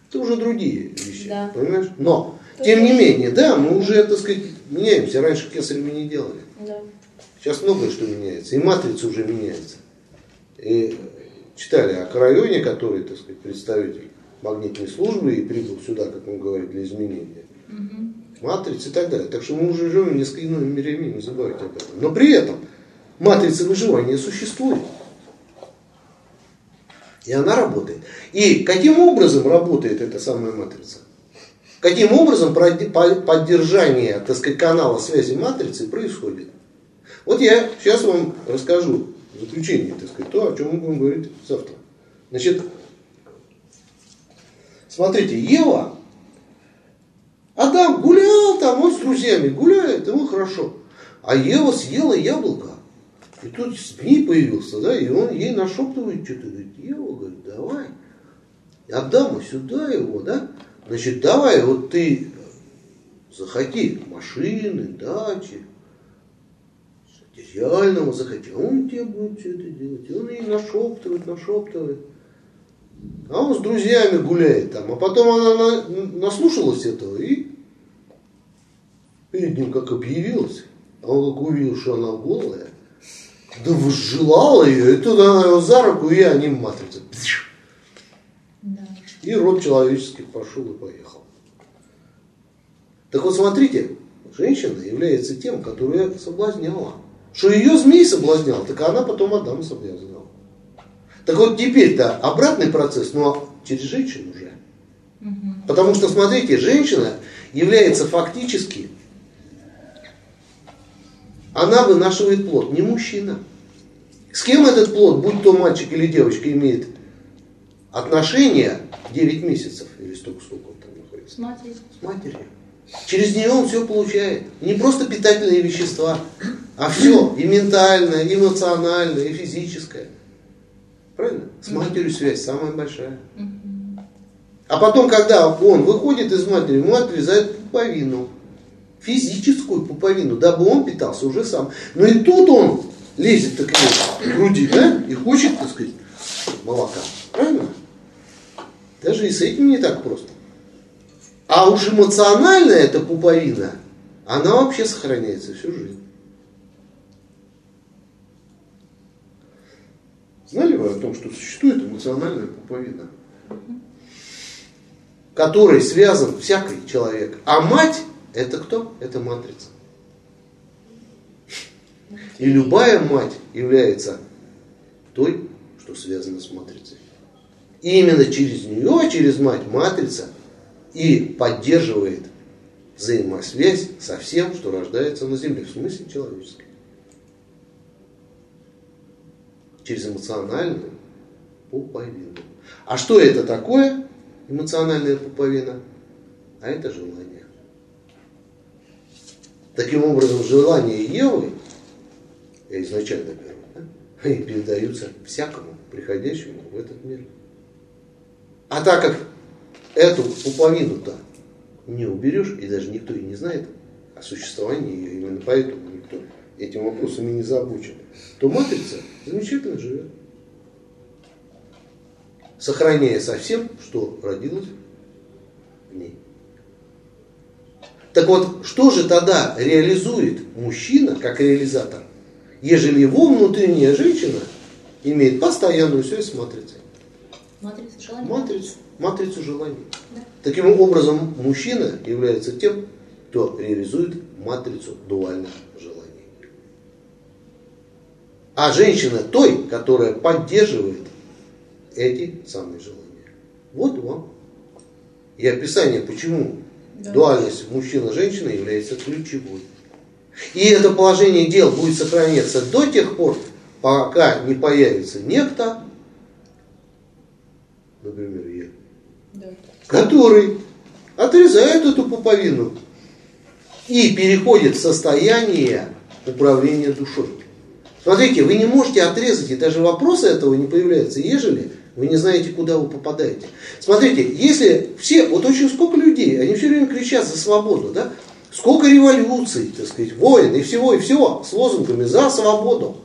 Это уже другие вещи. Да. Понимаешь? Но, тем не менее, да, мы уже, так сказать, меняемся. Раньше кесарева не делали. Да. Сейчас многое что меняется. И матрица уже меняется. И читали о Крайоне, который, так сказать, представитель магнитной службы и прибыл сюда, как он говорит, для изменения. Матрицы и так далее. Так что мы уже живем в несколько ином мире, не забывайте об этом. Но при этом матрица выживания существует. И она работает. И каким образом работает эта самая матрица? Каким образом поддержание, так сказать, канала связи матрицы происходит? Вот я сейчас вам расскажу заключение, так сказать, то, о чем мы будем говорить завтра. Значит, смотрите, Ева, Адам гулял там, он с друзьями гуляет, ему хорошо. А Ева съела яблоко. И тут змей появился, да, и он ей нашептывает что-то, говорит, Ева, говорит, давай, Адама сюда его, да, значит, давай, вот ты захоти машины, дачи, материального захоти, а он тебе будет все это делать, и он ей нашептывает, нашептывает. А он с друзьями гуляет там. А потом она на- наслушалась этого и перед ним как объявилась. А он как увидел, что она голая, да возжелала ее, и тут она его за руку, и они матрица. И род человеческий пошел и поехал. Так вот смотрите, женщина является тем, которая соблазняла. Что ее змей соблазнял, так она потом Адама соблазняла. Так вот теперь-то обратный процесс, но через женщину уже. Потому что, смотрите, женщина является фактически, она вынашивает плод, не мужчина. С кем этот плод, будь то мальчик или девочка, имеет отношения 9 месяцев или столько, сколько он там находится? С матерью. С матерью. Через нее он все получает. Не просто питательные вещества, а все. И ментальное, и эмоциональное, и физическое. Правильно? С матерью связь самая большая. А потом, когда он выходит из матери, ему отрезают пуповину. Физическую пуповину, дабы он питался уже сам. Но и тут он лезет так к груди, да, и хочет, так сказать, молока. Правильно? Даже и с этим не так просто. А уж эмоциональная эта пуповина, она вообще сохраняется всю жизнь. Знали вы о том, что существует эмоциональная пуповина, которой связан всякий человек. А мать это кто? Это матрица. И любая мать является той, что связана с матрицей. И именно через нее, через мать матрица и поддерживает взаимосвязь со всем, что рождается на Земле, в смысле человеческой. Через эмоциональную пуповину. А что это такое, эмоциональная пуповина? А это желание. Таким образом, желания Евы, я изначально беру, да, они передаются всякому приходящему в этот мир. А так как эту пуповину-то не уберешь, и даже никто и не знает о существовании ее, именно поэтому никто этим вопросом и не забочен, то матрица замечательно живет. Сохраняя совсем, что родилось в ней. Так вот, что же тогда реализует мужчина как реализатор, ежели его внутренняя женщина имеет постоянную связь с матрицей? Матрица желания. Матрицу, матрицу желаний. Да. Таким образом, мужчина является тем, кто реализует матрицу дуальных желаний. А женщина той, которая поддерживает эти самые желания. Вот вам. И описание, почему да. дуальность мужчина-женщина является ключевой. И это положение дел будет сохраняться до тех пор, пока не появится некто, например, я, да. Который отрезает эту пуповину и переходит в состояние управления душой. Смотрите, вы не можете отрезать, и даже вопроса этого не появляется, ежели вы не знаете, куда вы попадаете. Смотрите, если все, вот очень сколько людей, они все время кричат за свободу, да? Сколько революций, так сказать, войн и всего, и всего с лозунгами за свободу.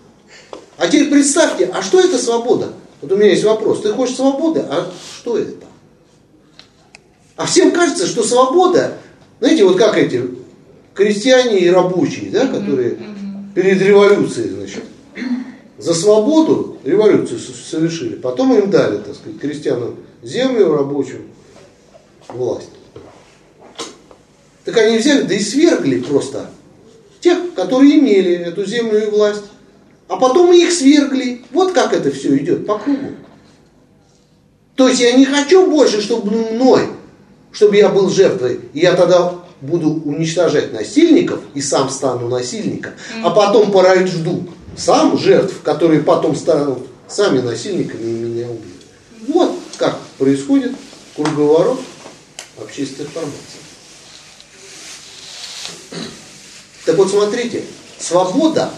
А теперь представьте, а что это свобода? Вот у меня есть вопрос. Ты хочешь свободы? А что это? А всем кажется, что свобода, знаете, вот как эти крестьяне и рабочие, да, которые перед революцией, значит, за свободу революцию совершили. Потом им дали, так сказать, крестьянам землю, рабочим власть. Так они взяли, да и свергли просто тех, которые имели эту землю и власть. А потом их свергли. Вот как это все идет по кругу. То есть я не хочу больше, чтобы мной, чтобы я был жертвой, и я тогда буду уничтожать насильников и сам стану насильником, а потом порожду сам жертв, которые потом станут сами насильниками и меня убьют. Вот как происходит круговорот общественной формации. Так вот смотрите, свобода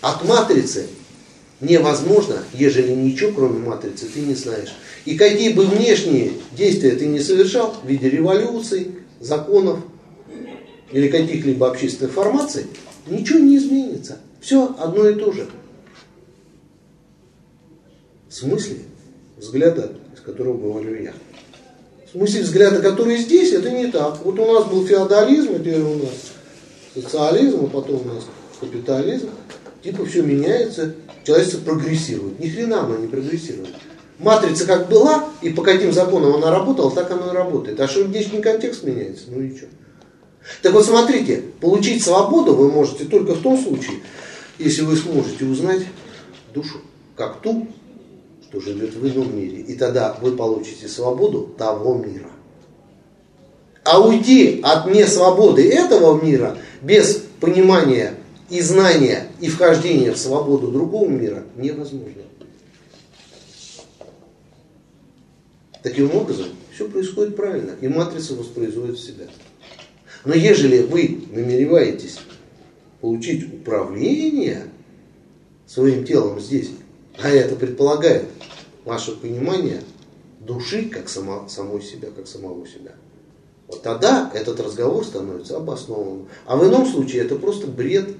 от матрицы невозможно, ежели ничего кроме матрицы ты не знаешь. И какие бы внешние действия ты не совершал в виде революций, законов или каких-либо общественных формаций, ничего не изменится. Все одно и то же. В смысле взгляда, из которого говорю я. В смысле взгляда, который здесь, это не так. Вот у нас был феодализм, теперь у нас социализм, а потом у нас капитализм, типа все меняется, человечество прогрессирует. Ни хрена оно не прогрессирует. Матрица как была, и по каким законам она работала, так оно и работает. А что внешний контекст меняется? Ну и что? Так вот смотрите, получить свободу вы можете только в том случае, если вы сможете узнать душу как ту, что живет в ином мире. И тогда вы получите свободу того мира. А уйти от несвободы этого мира без понимания и знания и вхождения в свободу другого мира невозможно. Таким образом, все происходит правильно, и матрица воспроизводит себя. Но ежели вы намереваетесь получить управление своим телом здесь, а это предполагает ваше понимание души как само, самой себя, как самого себя, вот тогда этот разговор становится обоснованным. А в ином случае это просто бред,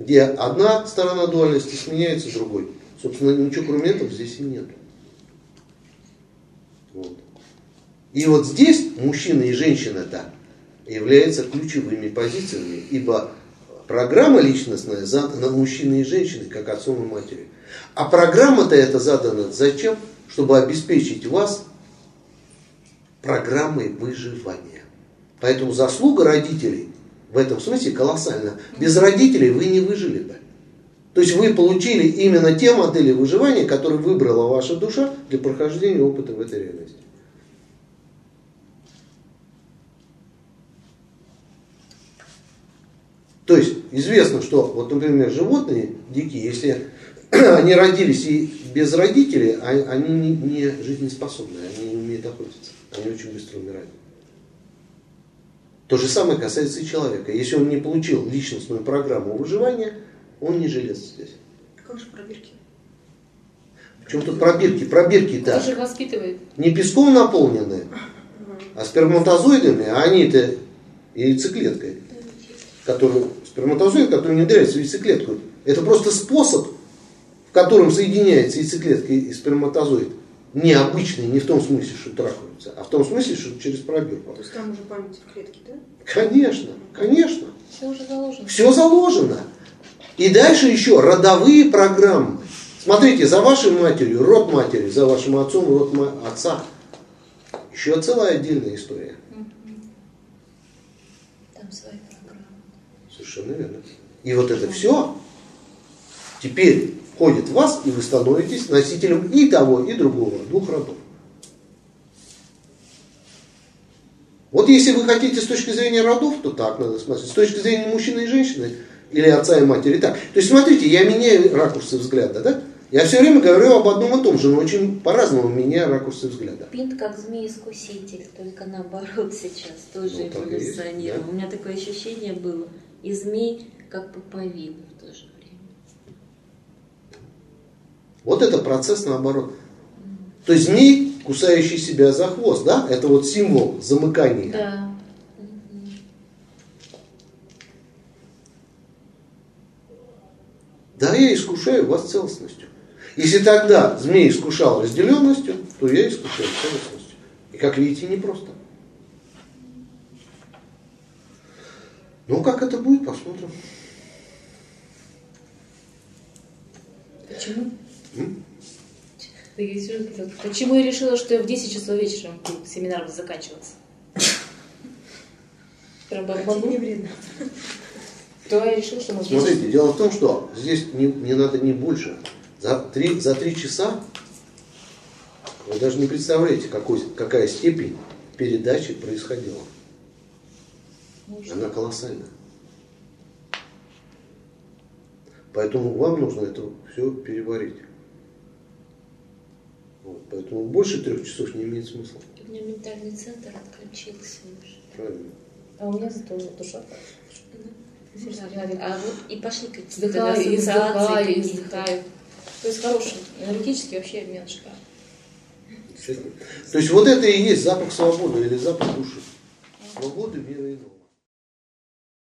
где одна сторона дуальности сменяется другой. Собственно, ничего кроме этого здесь и нет. Вот. И вот здесь мужчина и женщина-то являются ключевыми позициями, ибо программа личностная задана мужчиной и женщиной, как отцом и матерью. А программа-то эта задана зачем? Чтобы обеспечить вас программой выживания. Поэтому заслуга родителей в этом смысле колоссальна. Без родителей вы не выжили бы. То есть вы получили именно те модели выживания, которые выбрала ваша душа для прохождения опыта в этой реальности. То есть известно, что, вот, например, животные дикие, если они родились и без родителей, а, они не жизнеспособны, они не умеют охотиться, они очень быстро умирают. То же самое касается и человека. Если он не получил личностную программу выживания, он не жилец здесь. Как же пробирки? Причем тут пробирки? Пробирки-то Кто же воспитывает? не песком наполнены, а сперматозоидами, а они-то яйцеклеткой. Который, сперматозоид, который внедряется в яйцеклетку. Это просто способ, в котором соединяется яйцеклетка и сперматозоид. Необычный, не в том смысле, что трахаются, а в том смысле, что через пробирку. То есть там уже память в клетке, да? Конечно, конечно. Все уже заложено. Все заложено. И дальше еще родовые программы. Смотрите, за вашей матерью, род матери, за вашим отцом, род ма- отца. Еще целая отдельная история. Там свои программы. Совершенно верно. И вот это все теперь входит в вас, и вы становитесь носителем и того, и другого, двух родов. Вот если вы хотите с точки зрения родов, то так надо смотреть. С точки зрения мужчины и женщины, или отца и матери, так. То есть смотрите, я меняю ракурсы взгляда, да? Я все время говорю об одном и том же, но очень по-разному меняю ракурсы взгляда. Пинт как змей-искуситель, только наоборот сейчас тоже Ну, эволюционировал. да. У меня такое ощущение было. И змей как пуповина в то же время. Вот это процесс наоборот. То есть змей, кусающий себя за хвост, да, это вот символ замыкания. Да. Да, я искушаю вас целостностью. Если тогда змей искушал разделенностью, то я искушаю целостностью. И как видите, непросто. Ну, как это будет, посмотрим. Почему? Почему я решила, что в 10 часов вечера семинар будет заканчиваться? Прям Тебе не бомбану. вредно. То я решила, что мы в 10 Смотрите, дело в том, что здесь не, не надо не больше. За три, за три часа вы даже не представляете, какой, какая степень передачи происходила. Она колоссальна. Поэтому вам нужно это все переварить. Вот, поэтому больше трех часов не имеет смысла. У меня ментальный центр отключился уже. Правильно. А у меня зато душа А вот и пошли какие-то вздыхаю, и ассоциации вздыхаю, и какие-то. вздыхаю. То есть хороший, энергетический вообще обмен шикарный. То есть вот это и есть запах свободы или запах души. Свободы, мира иного.